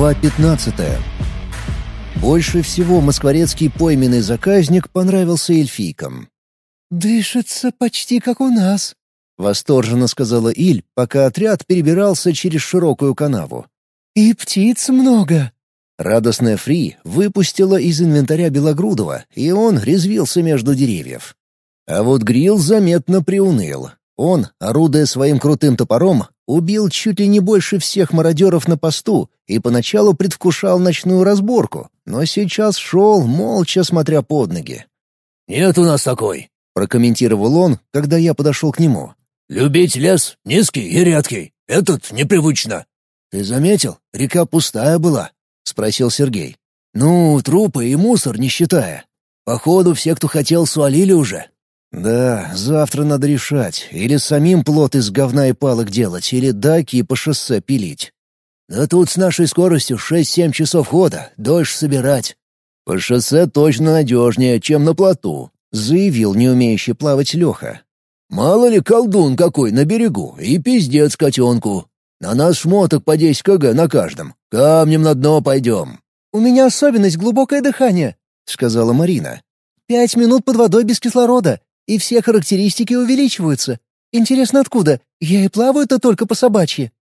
Глава 15 Больше всего москворецкий пойменный заказник понравился эльфийкам. «Дышится почти как у нас», — восторженно сказала Иль, пока отряд перебирался через широкую канаву. «И птиц много». Радостная Фри выпустила из инвентаря Белогрудова, и он резвился между деревьев. А вот Грил заметно приуныл. Он, орудуя своим крутым топором, убил чуть ли не больше всех мародеров на посту и поначалу предвкушал ночную разборку, но сейчас шел, молча смотря под ноги. «Нет у нас такой», — прокомментировал он, когда я подошел к нему. «Любить лес низкий и редкий. Этот непривычно». «Ты заметил? Река пустая была», — спросил Сергей. «Ну, трупы и мусор не считая. Походу, все, кто хотел, свалили уже. «Да, завтра надо решать, или самим плот из говна и палок делать, или даки по шоссе пилить. Да тут с нашей скоростью шесть-семь часов хода, дольше собирать. По шоссе точно надежнее, чем на плоту», — заявил не умеющий плавать Леха. «Мало ли колдун какой на берегу, и пиздец котенку. На нас шмоток по 10 кг на каждом. Камнем на дно пойдем». «У меня особенность глубокое дыхание», — сказала Марина. «Пять минут под водой без кислорода, и все характеристики увеличиваются. Интересно, откуда? Я и плаваю-то только по собачьи».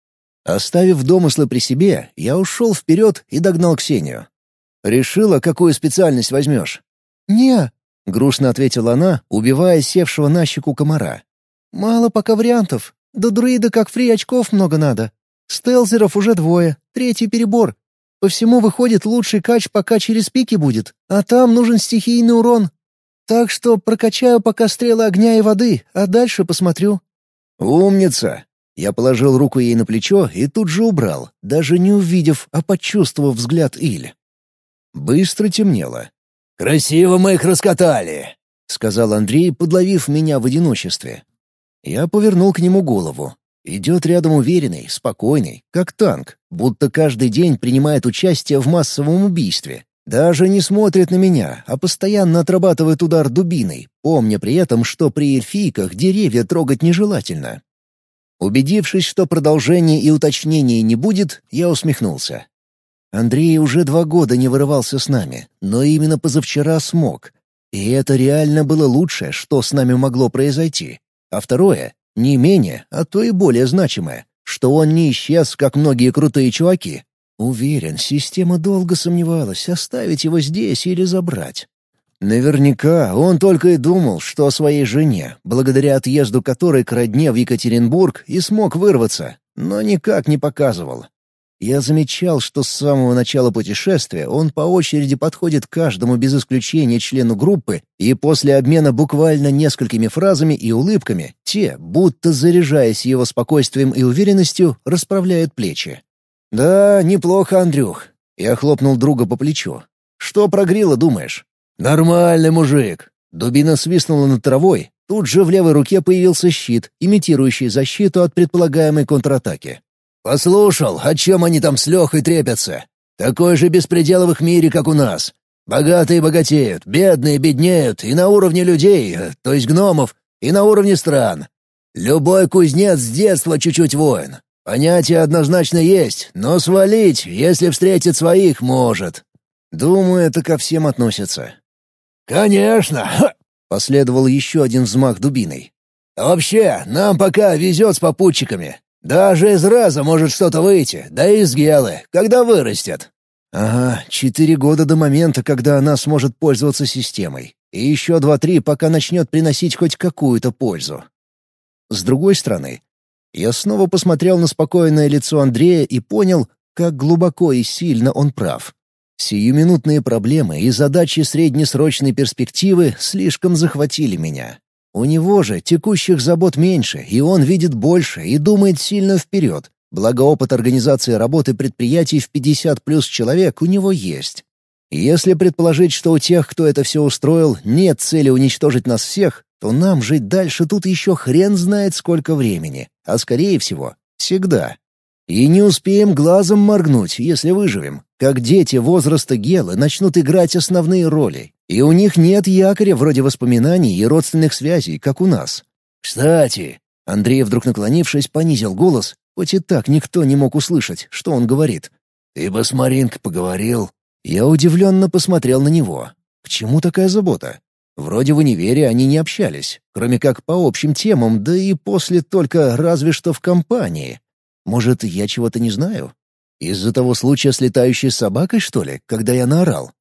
Оставив домыслы при себе, я ушел вперед и догнал Ксению. «Решила, какую специальность возьмешь?» «Не», — грустно ответила она, убивая севшего на щеку комара. «Мало пока вариантов. До друида как фри очков много надо. Стелзеров уже двое, третий перебор. По всему выходит, лучший кач пока через пики будет, а там нужен стихийный урон. Так что прокачаю пока стрелы огня и воды, а дальше посмотрю». «Умница!» Я положил руку ей на плечо и тут же убрал, даже не увидев, а почувствовав взгляд Иль. Быстро темнело. «Красиво мы их раскатали!» — сказал Андрей, подловив меня в одиночестве. Я повернул к нему голову. Идет рядом уверенный, спокойный, как танк, будто каждый день принимает участие в массовом убийстве. Даже не смотрит на меня, а постоянно отрабатывает удар дубиной, помня при этом, что при эльфийках деревья трогать нежелательно. Убедившись, что продолжения и уточнений не будет, я усмехнулся. Андрей уже два года не вырывался с нами, но именно позавчера смог. И это реально было лучшее, что с нами могло произойти. А второе, не менее, а то и более значимое, что он не исчез, как многие крутые чуваки, Уверен, система долго сомневалась, оставить его здесь или забрать. Наверняка он только и думал, что о своей жене, благодаря отъезду которой к родне в Екатеринбург и смог вырваться, но никак не показывал. Я замечал, что с самого начала путешествия он по очереди подходит каждому без исключения члену группы, и после обмена буквально несколькими фразами и улыбками, те, будто заряжаясь его спокойствием и уверенностью, расправляют плечи. «Да, неплохо, Андрюх». Я хлопнул друга по плечу. «Что про Грила думаешь?» «Нормальный мужик». Дубина свистнула над травой. Тут же в левой руке появился щит, имитирующий защиту от предполагаемой контратаки. «Послушал, о чем они там с Лехой трепятся. Такой же беспредел в их мире, как у нас. Богатые богатеют, бедные беднеют, и на уровне людей, то есть гномов, и на уровне стран. Любой кузнец с детства чуть-чуть воин. Понятие однозначно есть, но свалить, если встретит своих, может. Думаю, это ко всем относится. Конечно. Последовал еще один взмах дубиной. Вообще, нам пока везет с попутчиками. Даже из раза может что-то выйти, да и из гелы, когда вырастет. Ага, четыре года до момента, когда она сможет пользоваться системой. И еще два-три, пока начнет приносить хоть какую-то пользу. С другой стороны, я снова посмотрел на спокойное лицо Андрея и понял, как глубоко и сильно он прав. Сиюминутные проблемы и задачи среднесрочной перспективы слишком захватили меня. У него же текущих забот меньше, и он видит больше и думает сильно вперед. Благо опыт организации работы предприятий в 50 плюс человек у него есть. Если предположить, что у тех, кто это все устроил, нет цели уничтожить нас всех, то нам жить дальше тут еще хрен знает сколько времени, а скорее всего, всегда. И не успеем глазом моргнуть, если выживем, как дети возраста Гелы начнут играть основные роли, и у них нет якоря вроде воспоминаний и родственных связей, как у нас. «Кстати...» — Андрей, вдруг наклонившись, понизил голос, хоть и так никто не мог услышать, что он говорит. Ты бы с Маринкой поговорил?» Я удивленно посмотрел на него. К чему такая забота? Вроде в универе они не общались, кроме как по общим темам, да и после только разве что в компании. Может, я чего-то не знаю? Из-за того случая с летающей собакой, что ли, когда я наорал?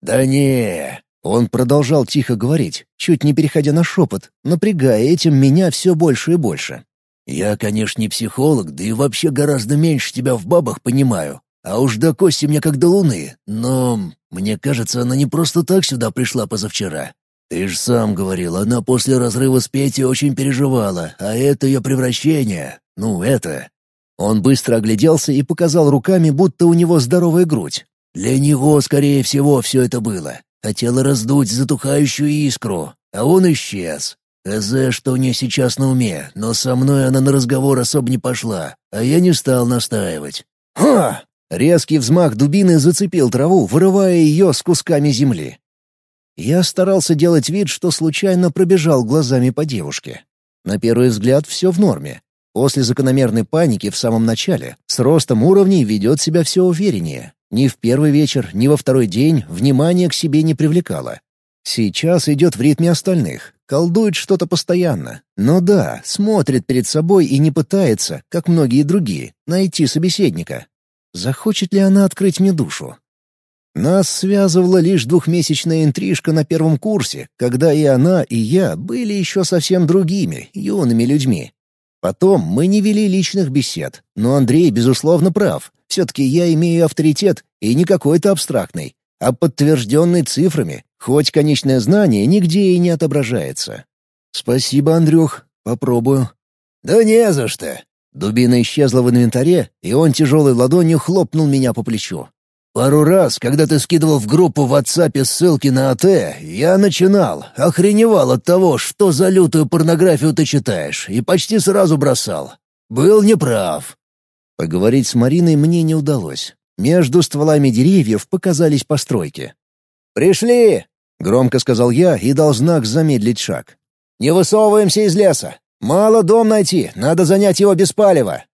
«Да не!» Он продолжал тихо говорить, чуть не переходя на шепот, напрягая этим меня все больше и больше. «Я, конечно, не психолог, да и вообще гораздо меньше тебя в бабах понимаю. А уж до кости мне как до луны, но мне кажется, она не просто так сюда пришла позавчера. Ты же сам говорил, она после разрыва с Петей очень переживала, а это ее превращение, ну это...» Он быстро огляделся и показал руками, будто у него здоровая грудь. «Для него, скорее всего, все это было. Хотела раздуть затухающую искру, а он исчез. Хз, что у нее сейчас на уме, но со мной она на разговор особо не пошла, а я не стал настаивать. «Ха!» Резкий взмах дубины зацепил траву, вырывая ее с кусками земли. Я старался делать вид, что случайно пробежал глазами по девушке. На первый взгляд все в норме. После закономерной паники в самом начале с ростом уровней ведет себя все увереннее. Ни в первый вечер, ни во второй день внимание к себе не привлекало. Сейчас идет в ритме остальных, колдует что-то постоянно. Но да, смотрит перед собой и не пытается, как многие другие, найти собеседника. Захочет ли она открыть мне душу? Нас связывала лишь двухмесячная интрижка на первом курсе, когда и она, и я были еще совсем другими, юными людьми. Потом мы не вели личных бесед, но Андрей, безусловно, прав. Все-таки я имею авторитет, и не какой-то абстрактный, а подтвержденный цифрами, хоть конечное знание нигде и не отображается. «Спасибо, Андрюх, попробую». «Да не за что. Дубина исчезла в инвентаре, и он тяжелой ладонью хлопнул меня по плечу. «Пару раз, когда ты скидывал в группу в WhatsApp ссылки на АТ, я начинал, охреневал от того, что за лютую порнографию ты читаешь, и почти сразу бросал. Был неправ». Поговорить с Мариной мне не удалось. Между стволами деревьев показались постройки. «Пришли!» — громко сказал я и дал знак замедлить шаг. «Не высовываемся из леса. Мало дом найти, надо занять его без палева».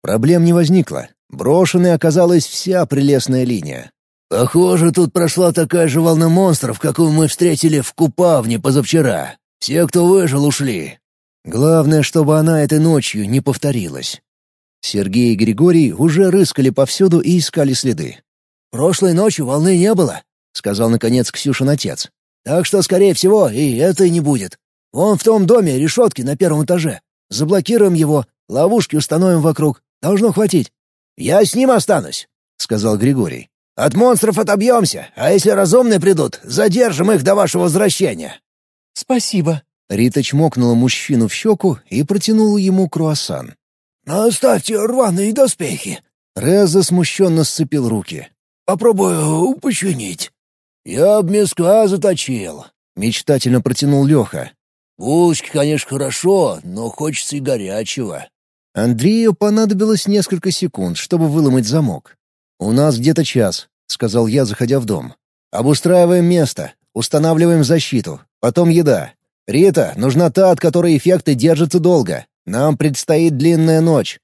Проблем не возникло. Брошенной оказалась вся прелестная линия. «Похоже, тут прошла такая же волна монстров, какую мы встретили в Купавне позавчера. Все, кто выжил, ушли». Главное, чтобы она этой ночью не повторилась. Сергей и Григорий уже рыскали повсюду и искали следы. «Прошлой ночью волны не было», — сказал наконец Ксюшин отец. «Так что, скорее всего, и этой не будет. Вон в том доме решетки на первом этаже. Заблокируем его, ловушки установим вокруг. Должно хватить. Я с ним останусь», — сказал Григорий. «От монстров отобьемся, а если разумные придут, задержим их до вашего возвращения». «Спасибо». Рита чмокнула мужчину в щеку и протянула ему круассан. «Оставьте рваные доспехи». Реза смущенно сцепил руки. «Попробую починить». «Я б миска заточил», — мечтательно протянул Леха. Булочки, конечно, хорошо, но хочется и горячего». Андрею понадобилось несколько секунд, чтобы выломать замок. «У нас где-то час», — сказал я, заходя в дом. «Обустраиваем место, устанавливаем защиту, потом еда. Рита, нужна та, от которой эффекты держатся долго. Нам предстоит длинная ночь».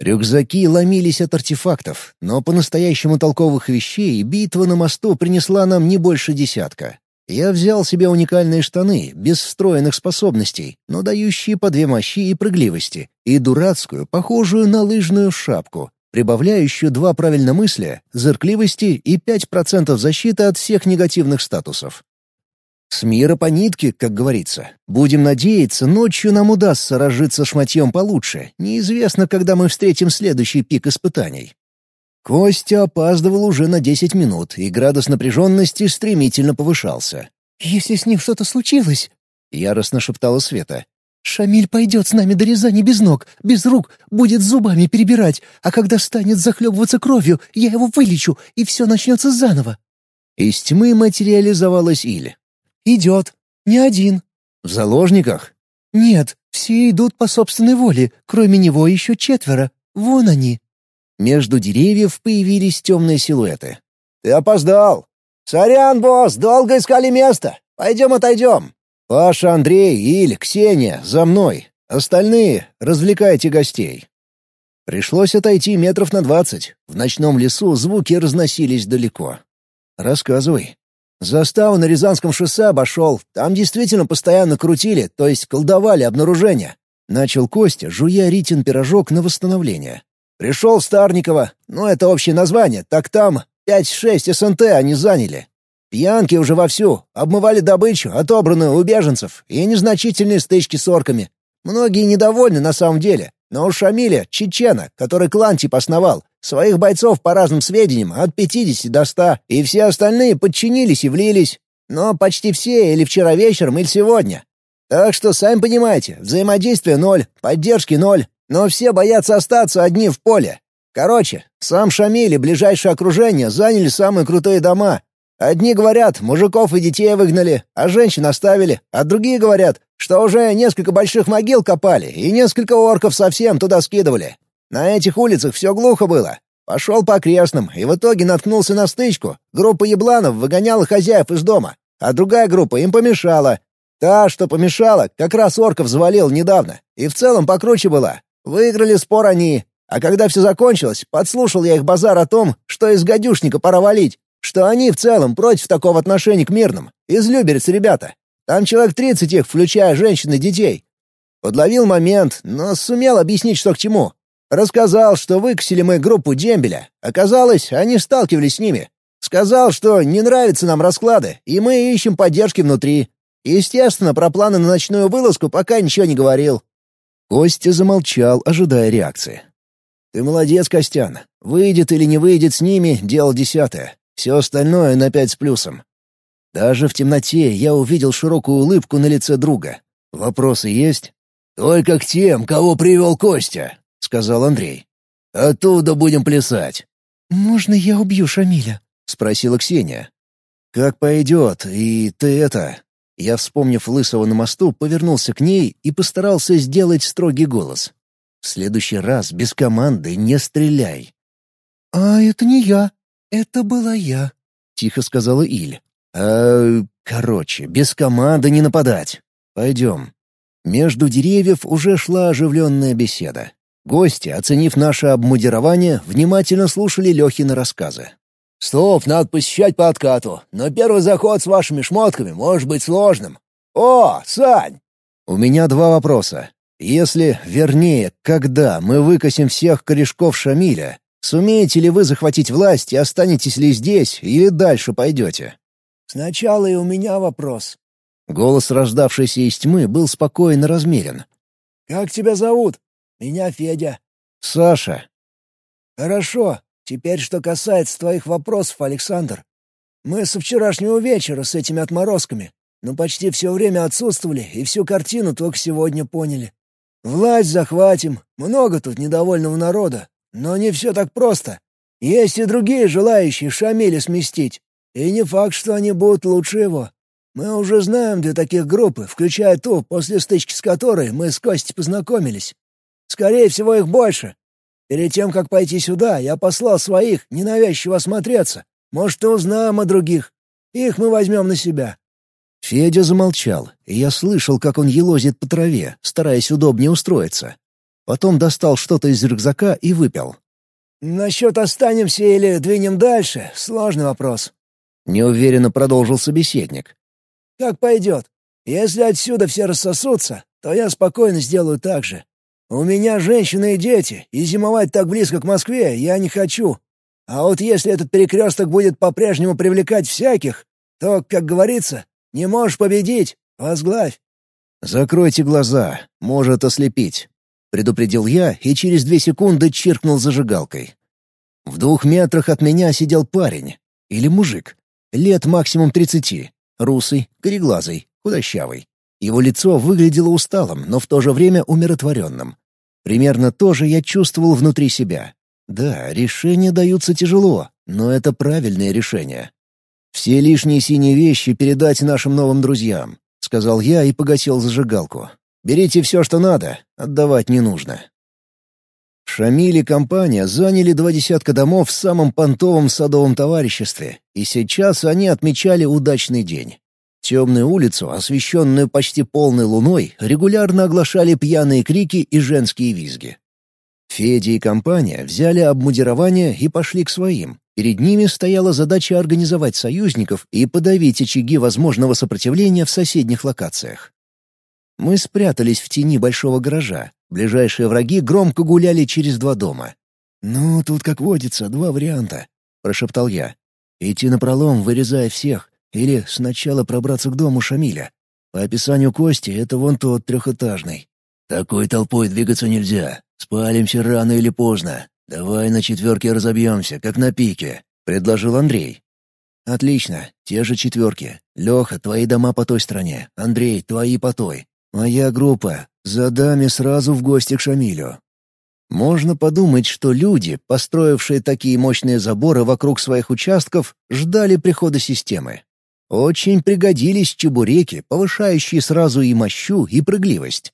Рюкзаки ломились от артефактов, но по-настоящему толковых вещей битва на мосту принесла нам не больше десятка. Я взял себе уникальные штаны, без встроенных способностей, но дающие по две мощи и прыгливости, и дурацкую, похожую на лыжную шапку, прибавляющую два правильномыслия, зыркливости и 5% защиты от всех негативных статусов. С мира по нитке, как говорится. Будем надеяться, ночью нам удастся разжиться шматьем получше. Неизвестно, когда мы встретим следующий пик испытаний. Костя опаздывал уже на десять минут, и градус напряженности стремительно повышался. «Если с ним что-то случилось...» — яростно шептала Света. «Шамиль пойдет с нами до Рязани без ног, без рук, будет зубами перебирать, а когда станет захлебываться кровью, я его вылечу, и все начнется заново». Из тьмы материализовалась Иль. «Идет. Не один». «В заложниках?» «Нет, все идут по собственной воле, кроме него еще четверо. Вон они». Между деревьев появились темные силуэты. «Ты опоздал!» «Сорян, босс, долго искали место. Пойдем отойдем». «Паша, Андрей, Иль, Ксения, за мной. Остальные развлекайте гостей». Пришлось отойти метров на двадцать. В ночном лесу звуки разносились далеко. «Рассказывай». «Заставу на Рязанском шоссе обошел. Там действительно постоянно крутили, то есть колдовали обнаружение». Начал Костя, жуя Ритин пирожок на восстановление. «Пришел в Старниково. Ну, это общее название. Так там пять-шесть СНТ они заняли. Пьянки уже вовсю, обмывали добычу, отобранную у беженцев, и незначительные стычки с орками. Многие недовольны на самом деле, но у Шамиля, чечена, который клан типа основал, своих бойцов по разным сведениям от 50 до 100, и все остальные подчинились и влились. Но почти все или вчера вечером, или сегодня. Так что, сами понимаете, взаимодействия ноль, поддержки ноль, но все боятся остаться одни в поле. Короче, сам Шамиль и ближайшее окружение заняли самые крутые дома. Одни говорят, мужиков и детей выгнали, а женщин оставили, а другие говорят, что уже несколько больших могил копали и несколько орков совсем туда скидывали. На этих улицах все глухо было. Пошел по окрестным и в итоге наткнулся на стычку. Группа ебланов выгоняла хозяев из дома, а другая группа им помешала. Та, что помешала, как раз орков завалил недавно, и в целом покруче была. Выиграли спор они. А когда все закончилось, подслушал я их базар о том, что из гадюшника пора валить, что они в целом против такого отношения к мирным. Из Люберец ребята. Там человек тридцать их, включая женщин и детей. Подловил момент, но сумел объяснить, что к чему. Рассказал, что выкосили мы группу дембеля. Оказалось, они сталкивались с ними. Сказал, что не нравятся нам расклады, и мы ищем поддержки внутри. Естественно, про планы на ночную вылазку пока ничего не говорил. Костя замолчал, ожидая реакции. «Ты молодец, Костян. Выйдет или не выйдет с ними — дело десятое. Все остальное на пять с плюсом». Даже в темноте я увидел широкую улыбку на лице друга. «Вопросы есть?» «Только к тем, кого привел Костя», — сказал Андрей. «Оттуда будем плясать». «Можно я убью Шамиля?» — спросила Ксения. «Как пойдет, и ты это...» Я, вспомнив Лысого на мосту, повернулся к ней и постарался сделать строгий голос. «В следующий раз без команды не стреляй». «А это не я. Это была я», — тихо сказала Иль. «А... короче, без команды не нападать. Пойдем». Между деревьев уже шла оживленная беседа. Гости, оценив наше обмундирование, внимательно слушали Лехины рассказы. «Стоп, надо посещать по откату, но первый заход с вашими шмотками может быть сложным. О, Сань!» «У меня два вопроса. Если, вернее, когда мы выкосим всех корешков Шамиля, сумеете ли вы захватить власть и останетесь ли здесь или дальше пойдете?» «Сначала и у меня вопрос». Голос, рождавшийся из тьмы, был спокойно размерен. «Как тебя зовут?» «Меня Федя». «Саша». «Хорошо. Теперь, что касается твоих вопросов, Александр. Мы со вчерашнего вечера с этими отморозками, но почти все время отсутствовали и всю картину только сегодня поняли. Власть захватим, много тут недовольного народа, но не все так просто. Есть и другие желающие Шамиля сместить, и не факт, что они будут лучше его. Мы уже знаем две таких группы, включая ту, после стычки с которой мы с Костей познакомились. Скорее всего, их больше, Перед тем, как пойти сюда, я послал своих ненавязчиво осмотреться. Может, и узнаем о других. Их мы возьмем на себя». Федя замолчал, и я слышал, как он елозит по траве, стараясь удобнее устроиться. Потом достал что-то из рюкзака и выпил. «Насчет останемся или двинем дальше — сложный вопрос», — неуверенно продолжил собеседник. «Как пойдет. Если отсюда все рассосутся, то я спокойно сделаю так же. У меня женщины и дети, и зимовать так близко к Москве я не хочу. А вот если этот перекресток будет по-прежнему привлекать всяких, то, как говорится, не можешь победить, возглавь. «Закройте глаза, может ослепить», — предупредил я и через две секунды чиркнул зажигалкой. В двух метрах от меня сидел парень. Или мужик. Лет максимум тридцати. Русый, кореглазый, худощавый. Его лицо выглядело усталым, но в то же время умиротворенным. Примерно то же я чувствовал внутри себя. Да, решения даются тяжело, но это правильное решение. «Все лишние синие вещи передать нашим новым друзьям», — сказал я и погасил зажигалку. «Берите все, что надо, отдавать не нужно». Шамиль и компания заняли два десятка домов в самом понтовом садовом товариществе, и сейчас они отмечали удачный день. Темную улицу, освещенную почти полной луной, регулярно оглашали пьяные крики и женские визги. Федя и компания взяли обмундирование и пошли к своим. Перед ними стояла задача организовать союзников и подавить очаги возможного сопротивления в соседних локациях. Мы спрятались в тени большого гаража. Ближайшие враги громко гуляли через два дома. «Ну, тут, как водится, два варианта», — прошептал я. «Идти напролом, вырезая всех, или сначала пробраться к дому Шамиля. По описанию Кости, это вон тот трехэтажный». «Такой толпой двигаться нельзя. Спалимся рано или поздно. Давай на четверке разобьемся, как на пике», — предложил Андрей. «Отлично. Те же четверки. Леха, твои дома по той стороне. Андрей, твои по той. Моя группа. За даме сразу в гости к Шамилю. Можно подумать, что люди, построившие такие мощные заборы вокруг своих участков, ждали прихода системы. Очень пригодились чебуреки, повышающие сразу и мощу, и прыгливость.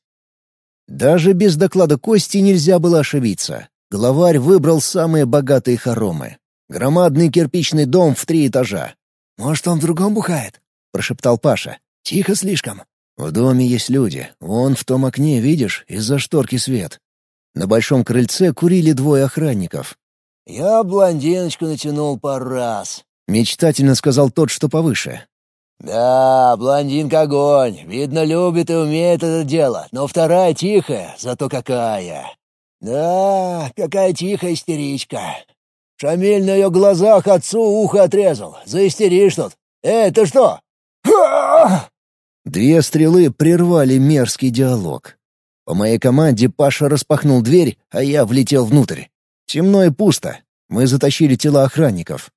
Даже без доклада Кости нельзя было ошибиться. Главарь выбрал самые богатые хоромы. Громадный кирпичный дом в три этажа. «Может, он в другом бухает?» — прошептал Паша. «Тихо слишком». В доме есть люди. Вон в том окне, видишь, из-за шторки свет. На большом крыльце курили двое охранников. «Я блондиночку натянул пару раз», — мечтательно сказал тот, что повыше. «Да, блондинка огонь. Видно, любит и умеет это дело. Но вторая тихая, зато какая. Да, какая тихая истеричка. Шамиль на ее глазах отцу ухо отрезал. Заистеришь тут. Эй, ты что? Две стрелы прервали мерзкий диалог. По моей команде Паша распахнул дверь, а я влетел внутрь. Темно и пусто. Мы затащили тела охранников.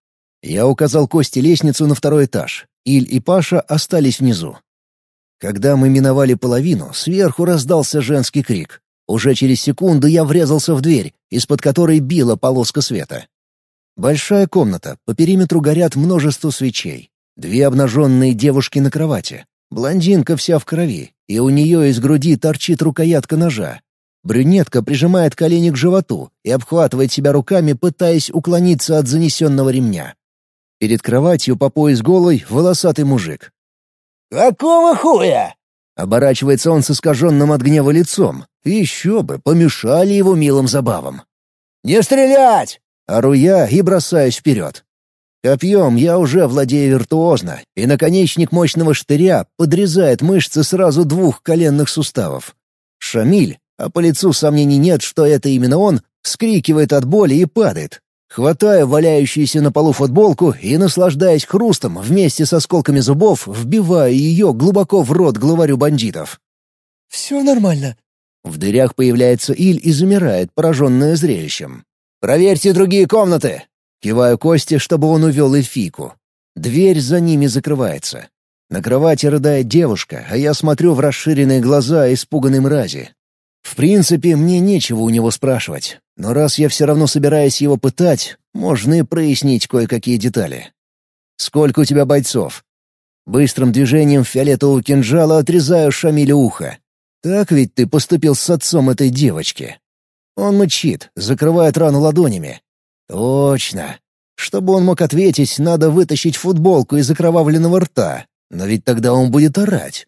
Я указал Косте лестницу на второй этаж. Иль и Паша остались внизу. Когда мы миновали половину, сверху раздался женский крик. Уже через секунду я врезался в дверь, из-под которой била полоска света. Большая комната, по периметру горят множество свечей. Две обнаженные девушки на кровати. Блондинка вся в крови, и у нее из груди торчит рукоятка ножа. Брюнетка прижимает колени к животу и обхватывает себя руками, пытаясь уклониться от занесенного ремня. Перед кроватью по пояс голый волосатый мужик. «Какого хуя?» Оборачивается он с искаженным от гнева лицом. Еще бы, помешали его милым забавам. «Не стрелять!» Ору я и бросаюсь вперед. Копьем я уже владею виртуозно, и наконечник мощного штыря подрезает мышцы сразу двух коленных суставов. Шамиль, а по лицу сомнений нет, что это именно он, скрикивает от боли и падает. Хватаю валяющуюся на полу футболку и, наслаждаясь хрустом, вместе с осколками зубов, вбиваю ее глубоко в рот главарю бандитов. «Все нормально». В дырях появляется Иль и замирает, пораженная зрелищем. «Проверьте другие комнаты!» Киваю Косте, чтобы он увел эльфийку. Дверь за ними закрывается. На кровати рыдает девушка, а я смотрю в расширенные глаза испуганной мрази. В принципе, мне нечего у него спрашивать, но раз я все равно собираюсь его пытать, можно и прояснить кое-какие детали. «Сколько у тебя бойцов?» Быстрым движением фиолетового кинжала отрезаю Шамилю ухо. «Так ведь ты поступил с отцом этой девочки?» Он мычит, закрывает рану ладонями, Точно. Чтобы он мог ответить, надо вытащить футболку из окровавленного рта. Но ведь тогда он будет орать.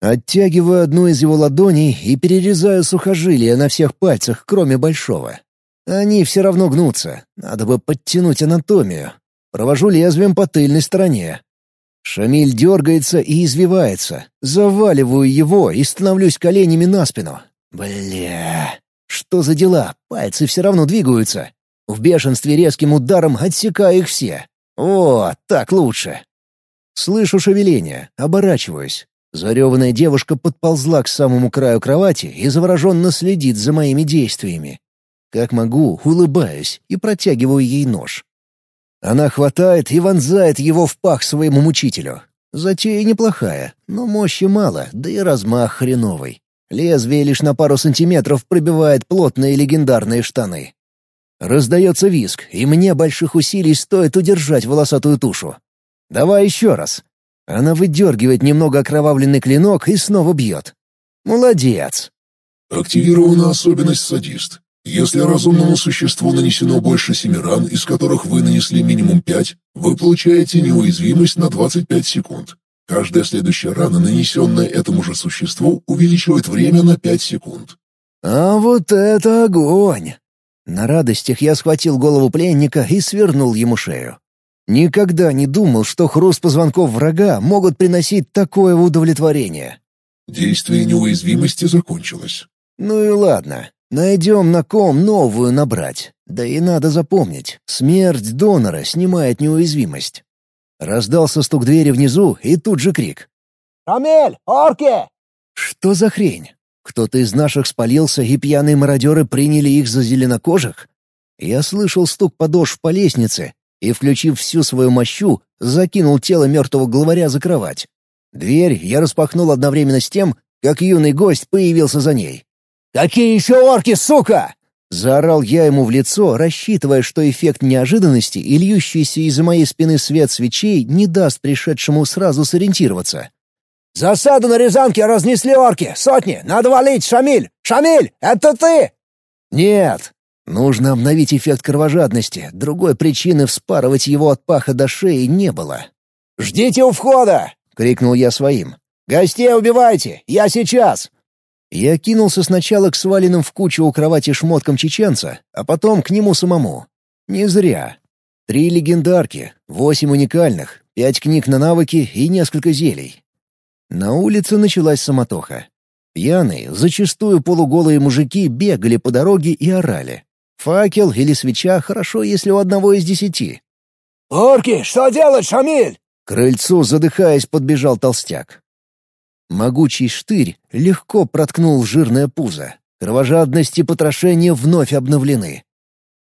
Оттягиваю одну из его ладоней и перерезаю сухожилия на всех пальцах, кроме большого. Они все равно гнутся. Надо бы подтянуть анатомию. Провожу лезвием по тыльной стороне. Шамиль дергается и извивается. Заваливаю его и становлюсь коленями на спину. Бля, что за дела? Пальцы все равно двигаются. В бешенстве резким ударом отсекаю их все. О, так лучше. Слышу шевеление, оборачиваюсь. Зареванная девушка подползла к самому краю кровати и завороженно следит за моими действиями. Как могу, улыбаюсь и протягиваю ей нож. Она хватает и вонзает его в пах своему мучителю. Затея неплохая, но мощи мало, да и размах хреновый. Лезвие лишь на пару сантиметров пробивает плотные легендарные штаны. Раздается виск, и мне больших усилий стоит удержать волосатую тушу. «Давай еще раз». Она выдергивает немного окровавленный клинок и снова бьет. «Молодец». Активирована особенность «Садист». Если разумному существу нанесено больше семи ран, из которых вы нанесли минимум пять, вы получаете неуязвимость на 25 секунд. Каждая следующая рана, нанесенная этому же существу, увеличивает время на 5 секунд. А вот это огонь! На радостях я схватил голову пленника и свернул ему шею. Никогда не думал, что хруст позвонков врага могут приносить такое удовлетворение. Действие неуязвимости закончилось. Ну и ладно. Найдем на ком новую набрать. Да и надо запомнить, смерть донора снимает неуязвимость. Раздался стук двери внизу и тут же крик. «Рамель! Орки!» Что за хрень? Кто-то из наших спалился, и пьяные мародеры приняли их за зеленокожих? Я слышал стук подошв по лестнице и, включив всю свою мощу, закинул тело мертвого главаря за кровать. Дверь я распахнул одновременно с тем, как юный гость появился за ней. «Какие еще орки, сука?» Заорал я ему в лицо, рассчитывая, что эффект неожиданности и льющийся из-за моей спины свет свечей не даст пришедшему сразу сориентироваться. «Засаду на Рязанке разнесли орки! Сотни! Надо валить, Шамиль! Шамиль, это ты!» «Нет! Нужно обновить эффект кровожадности. Другой причины вспарывать его от паха до шеи не было». «Ждите у входа!» — крикнул я своим. «Гостей убивайте! Я сейчас!» Я кинулся сначала к сваленным в кучу у кровати шмоткам чеченца, а потом к нему самому. Не зря. Три легендарки, восемь уникальных, пять книг на навыки и несколько зелий. На улице началась самотоха. Пьяные, зачастую полуголые мужики бегали по дороге и орали. Факел или свеча хорошо, если у одного из десяти. «Орки, что делать, Шамиль?» К крыльцу, задыхаясь, подбежал толстяк. Могучий штырь легко проткнул жирное пузо. Кровожадность и потрошение вновь обновлены.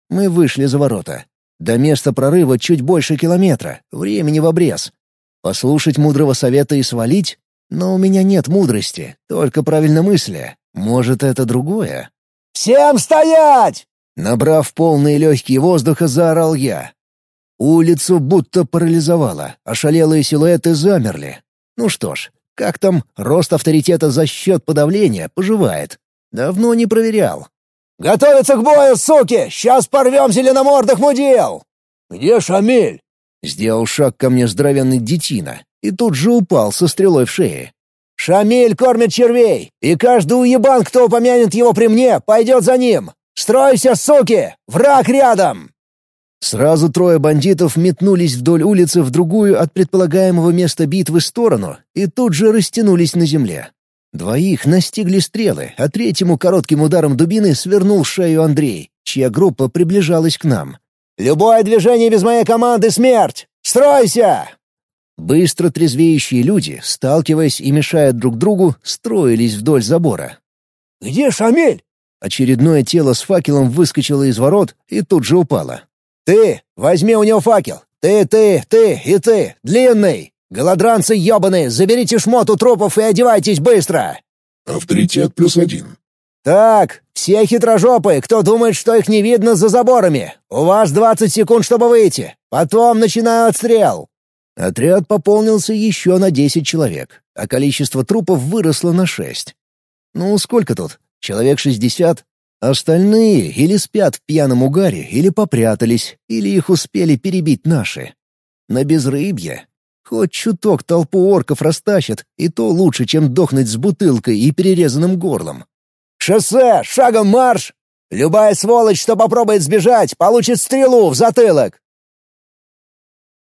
Мы вышли за ворота. До места прорыва чуть больше километра, времени в обрез. Послушать мудрого совета и свалить? Но у меня нет мудрости, только правильно мысли. Может, это другое? «Всем стоять!» Набрав полные легкие воздуха, заорал я. Улицу будто парализовало, ошалелые силуэты замерли. Ну что ж, как там рост авторитета за счет подавления поживает? Давно не проверял. «Готовиться к бою, суки! Сейчас порвем зеленомордых мудил!» «Где Шамиль?» Сделал шаг ко мне здоровенный детина и тут же упал со стрелой в шее. «Шамиль кормит червей, и каждый уебан, кто упомянет его при мне, пойдет за ним! Стройся, суки! Враг рядом!» Сразу трое бандитов метнулись вдоль улицы в другую от предполагаемого места битвы сторону и тут же растянулись на земле. Двоих настигли стрелы, а третьему коротким ударом дубины свернул шею Андрей, чья группа приближалась к нам. «Любое движение без моей команды — смерть! Стройся!» Быстро трезвеющие люди, сталкиваясь и мешая друг другу, строились вдоль забора. «Где Шамиль?» Очередное тело с факелом выскочило из ворот и тут же упало. «Ты! Возьми у него факел! Ты, ты, ты и ты! Длинный! Голодранцы ебаные! Заберите шмот у трупов и одевайтесь быстро!» «Авторитет плюс один». «Так, все хитрожопые, кто думает, что их не видно за заборами. У вас двадцать секунд, чтобы выйти. Потом начинаю отстрел. Отряд пополнился еще на десять человек, а количество трупов выросло на шесть. Ну, сколько тут? Человек шестьдесят? Остальные или спят в пьяном угаре, или попрятались, или их успели перебить наши. На безрыбье. Хоть чуток толпу орков растащат, и то лучше, чем дохнуть с бутылкой и перерезанным горлом. «Шоссе! Шагом марш! Любая сволочь, что попробует сбежать, получит стрелу в затылок!